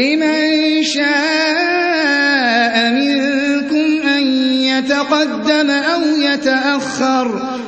لمن شاء منكم أن يتقدم أو يتأخر.